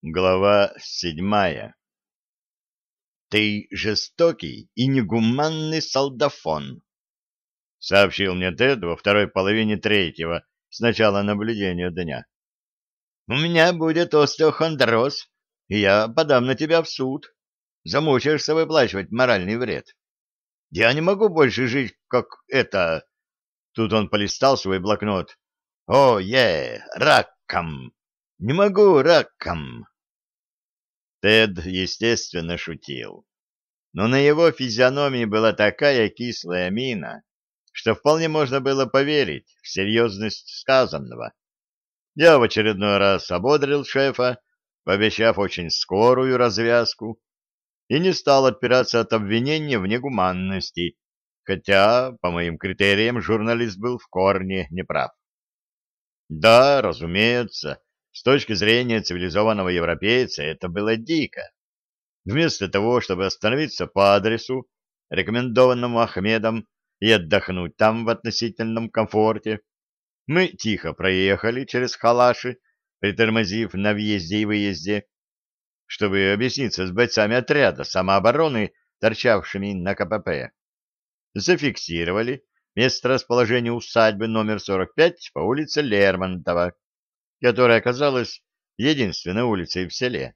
Глава седьмая «Ты жестокий и негуманный солдафон», — сообщил мне Тед во второй половине третьего с начала наблюдения дня. «У меня будет остеохондроз, и я подам на тебя в суд. Замучаешься выплачивать моральный вред. Я не могу больше жить, как это...» Тут он полистал свой блокнот. «О, е, раком!» Не могу раком. Тед, естественно, шутил. Но на его физиономии была такая кислая мина, что вполне можно было поверить в серьезность сказанного. Я в очередной раз ободрил шефа, пообещав очень скорую развязку, и не стал отпираться от обвинения в негуманности, хотя, по моим критериям, журналист был в корне неправ. Да, разумеется, с точки зрения цивилизованного европейца это было дико. Вместо того, чтобы остановиться по адресу, рекомендованному Ахмедом, и отдохнуть там в относительном комфорте, мы тихо проехали через халаши, притормозив на въезде и выезде, чтобы объясниться с бойцами отряда самообороны, торчавшими на КПП. Зафиксировали место расположения усадьбы номер 45 по улице Лермонтова, которая оказалась единственной улицей в селе,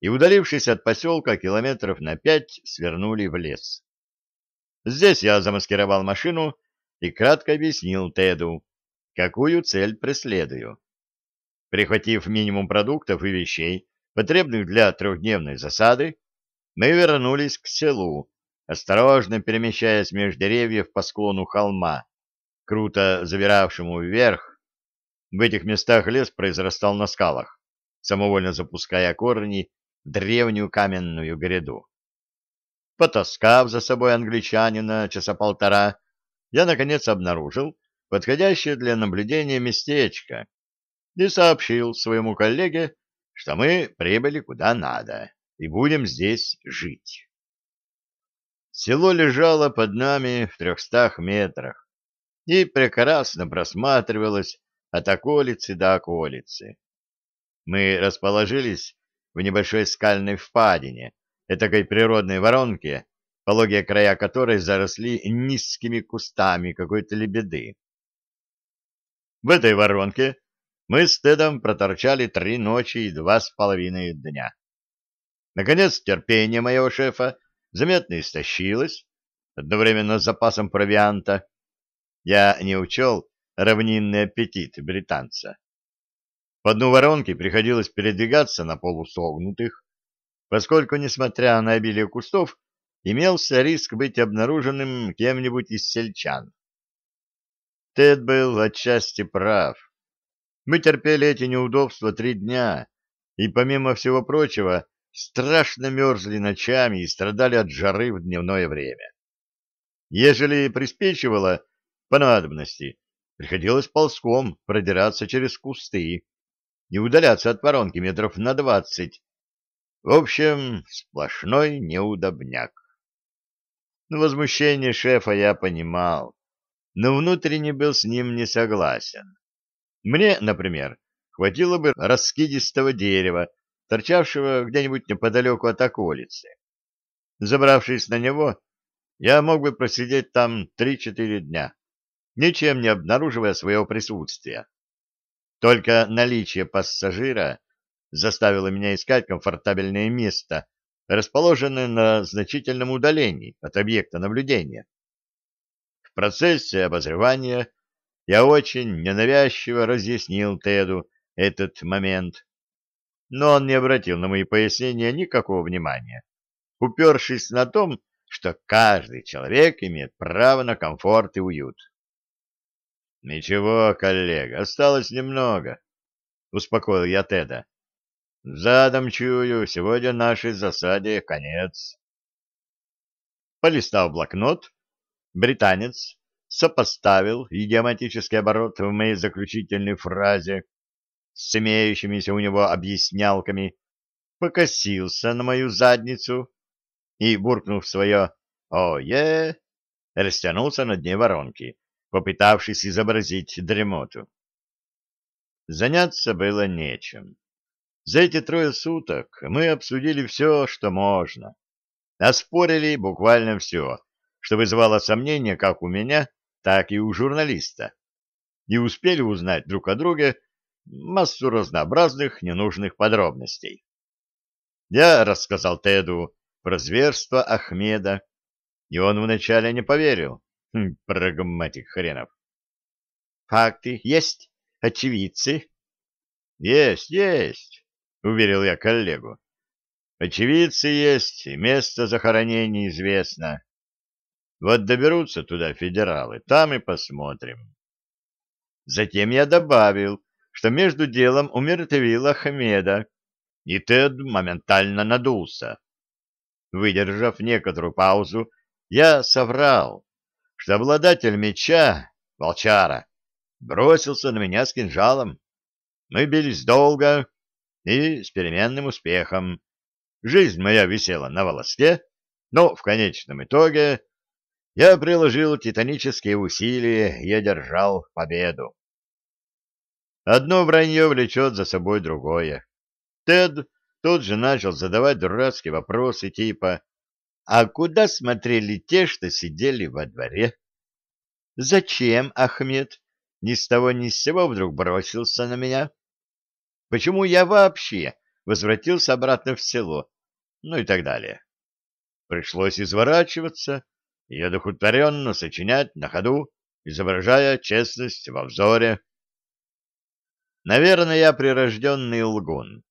и, удалившись от поселка километров на пять, свернули в лес. Здесь я замаскировал машину и кратко объяснил Теду, какую цель преследую. Прихватив минимум продуктов и вещей, потребных для трехдневной засады, мы вернулись к селу, осторожно перемещаясь между деревьев по склону холма, круто завиравшему вверх в этих местах лес произрастал на скалах, самовольно запуская корни в древнюю каменную гряду. Потаскав за собой англичанина часа полтора, я, наконец, обнаружил подходящее для наблюдения местечко и сообщил своему коллеге, что мы прибыли куда надо и будем здесь жить. Село лежало под нами в трехстах метрах и прекрасно просматривалось от околицы до околицы. Мы расположились в небольшой скальной впадине, этакой природной воронке, пологие края которой заросли низкими кустами какой-то лебеды. В этой воронке мы с Тедом проторчали три ночи и два с половиной дня. Наконец, терпение моего шефа заметно истощилось, одновременно с запасом провианта. Я не учел, равнинный аппетит британца. По дну воронки приходилось передвигаться на полусогнутых, поскольку, несмотря на обилие кустов, имелся риск быть обнаруженным кем-нибудь из сельчан. Тед был отчасти прав. Мы терпели эти неудобства три дня, и, помимо всего прочего, страшно мерзли ночами и страдали от жары в дневное время. Ежели приспичивало по надобности, Приходилось ползком продираться через кусты и удаляться от воронки метров на двадцать. В общем, сплошной неудобняк. Но возмущение шефа я понимал, но внутренне был с ним не согласен. Мне, например, хватило бы раскидистого дерева, торчавшего где-нибудь неподалеку от околицы. Забравшись на него, я мог бы просидеть там три-четыре дня ничем не обнаруживая своего присутствия. Только наличие пассажира заставило меня искать комфортабельное место, расположенное на значительном удалении от объекта наблюдения. В процессе обозревания я очень ненавязчиво разъяснил Теду этот момент, но он не обратил на мои пояснения никакого внимания, упершись на том, что каждый человек имеет право на комфорт и уют. Ничего, коллега, осталось немного, успокоил я Теда. Задом чую, сегодня нашей засаде конец. Полистав блокнот, британец сопоставил идиоматический оборот в моей заключительной фразе с имеющимися у него объяснялками, покосился на мою задницу и, буркнув свое «О-е!», растянулся на дне воронки, попытавшись изобразить дремоту. Заняться было нечем. За эти трое суток мы обсудили все, что можно. Оспорили буквально все, что вызывало сомнения как у меня, так и у журналиста. И успели узнать друг о друге массу разнообразных ненужных подробностей. Я рассказал Теду про зверство Ахмеда, и он вначале не поверил. Хм, прагматик хренов. Факты есть? Очевидцы? Есть, есть, уверил я коллегу. Очевидцы есть, место захоронения известно. Вот доберутся туда федералы, там и посмотрим. Затем я добавил, что между делом умертвил Ахмеда, и Тед моментально надулся. Выдержав некоторую паузу, я соврал, что обладатель меча, волчара, бросился на меня с кинжалом. Мы бились долго и с переменным успехом. Жизнь моя висела на волоске, но в конечном итоге я приложил титанические усилия и одержал победу. Одно вранье влечет за собой другое. Тед тут же начал задавать дурацкие вопросы типа «А куда смотрели те, что сидели во дворе?» «Зачем Ахмед ни с того ни с сего вдруг бросился на меня? Почему я вообще возвратился обратно в село?» Ну и так далее. Пришлось изворачиваться и одухотворенно сочинять на ходу, изображая честность во взоре. Наверное, я прирожденный лгун.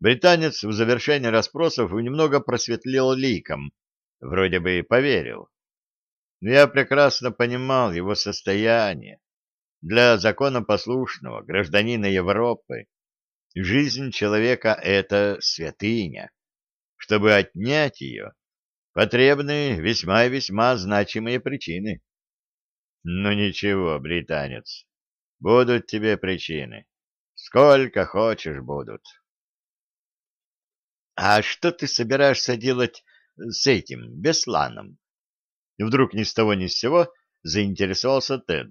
Британец в завершении расспросов немного просветлел ликом, вроде бы и поверил. Но я прекрасно понимал его состояние. Для законопослушного гражданина Европы жизнь человека — это святыня. Чтобы отнять ее, потребны весьма и весьма значимые причины. Ну ничего, британец, будут тебе причины. Сколько хочешь будут. А что ты собираешься делать с этим, Бесланом? Вдруг ни с того ни с сего заинтересовался Тед,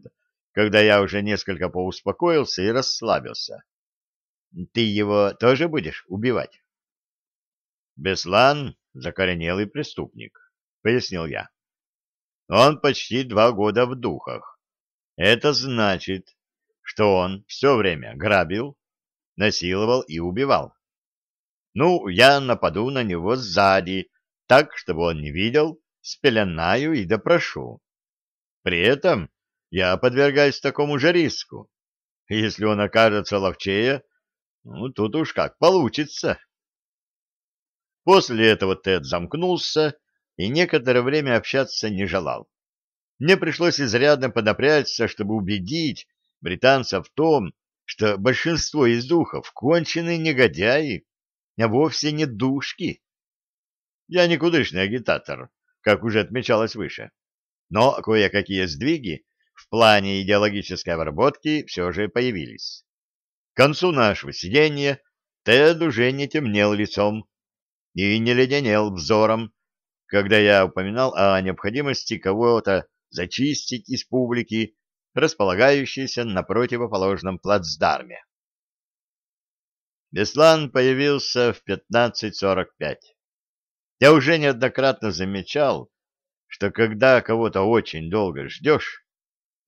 когда я уже несколько поуспокоился и расслабился. Ты его тоже будешь убивать? Беслан — закоренелый преступник, — пояснил я. Он почти два года в духах. Это значит, что он все время грабил, насиловал и убивал. Ну, я нападу на него сзади, так, чтобы он не видел, спеленаю и допрошу. При этом я подвергаюсь такому же риску. Если он окажется ловчее, ну, тут уж как получится. После этого Тед замкнулся и некоторое время общаться не желал. Мне пришлось изрядно подопрячься, чтобы убедить британцев в том, что большинство из духов конченые негодяи, а вовсе не душки. Я никудышный агитатор, как уже отмечалось выше, но кое-какие сдвиги в плане идеологической обработки все же появились. К концу нашего сидения Тед уже не темнел лицом и не леденел взором, когда я упоминал о необходимости кого-то зачистить из публики располагающийся на противоположном плацдарме. Беслан появился в 15.45. Я уже неоднократно замечал, что когда кого-то очень долго ждешь,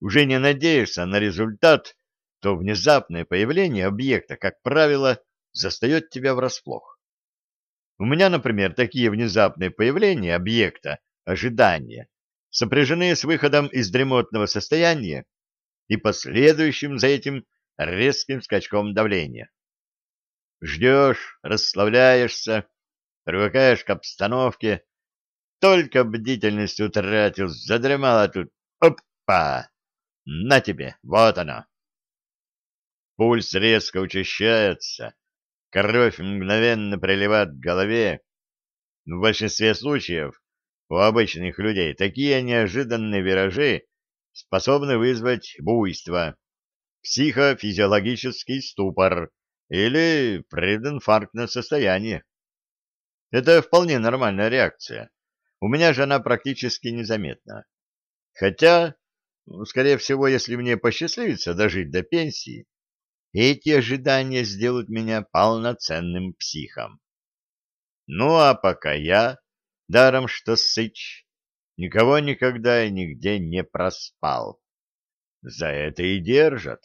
уже не надеешься на результат, то внезапное появление объекта, как правило, застает тебя врасплох. У меня, например, такие внезапные появления объекта, ожидания, сопряжены с выходом из дремотного состояния и последующим за этим резким скачком давления. Ждешь, расслабляешься, привыкаешь к обстановке, только бдительность утратил, задремала тут. Опа! На тебе, вот оно. Пульс резко учащается, кровь мгновенно приливает к голове. В большинстве случаев у обычных людей такие неожиданные виражи способны вызвать буйство, психофизиологический ступор или прединфарктное состояние. Это вполне нормальная реакция. У меня же она практически незаметна. Хотя, скорее всего, если мне посчастливится дожить до пенсии, эти ожидания сделают меня полноценным психом. Ну, а пока я, даром что сыч, никого никогда и нигде не проспал. За это и держат.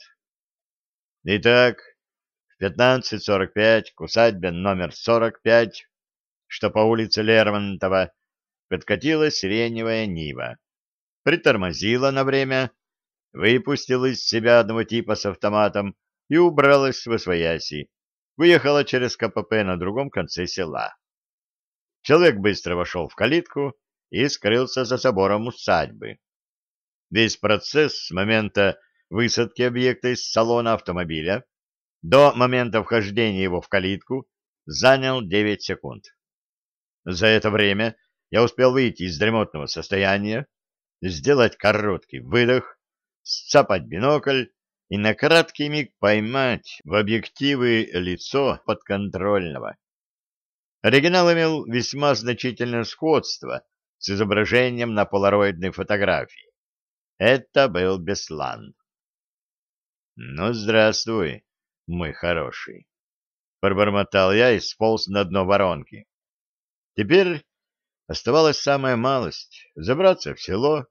Итак, в 15.45 к усадьбе номер 45, что по улице Лермонтова, подкатила сиреневая Нива. Притормозила на время, выпустила из себя одного типа с автоматом и убралась в освояси. Выехала через КПП на другом конце села. Человек быстро вошел в калитку и скрылся за собором усадьбы. Весь процесс с момента высадки объекта из салона автомобиля до момента вхождения его в калитку занял 9 секунд. За это время я успел выйти из дремотного состояния, сделать короткий выдох, сцапать бинокль и на краткий миг поймать в объективы лицо подконтрольного. Оригинал имел весьма значительное сходство с изображением на полароидной фотографии. Это был Беслан. «Ну, здравствуй, мой хороший!» Пробормотал я и сполз на дно воронки. Теперь оставалась самая малость — забраться в село,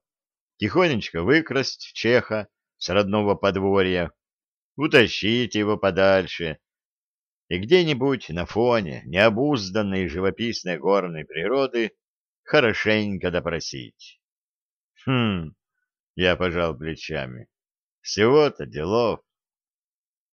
тихонечко выкрасть чеха с родного подворья, утащить его подальше и где-нибудь на фоне необузданной живописной горной природы хорошенько допросить. Хм, я пожал плечами. Всего-то делов.